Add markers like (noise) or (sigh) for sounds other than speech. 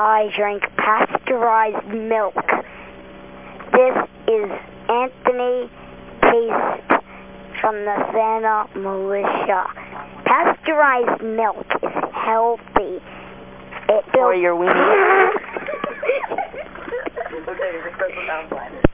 I drink pasteurized milk. This is Anthony Paste from the Santa Militia. Pasteurized milk is healthy. It For (laughs) your weenie. Okay, just press the.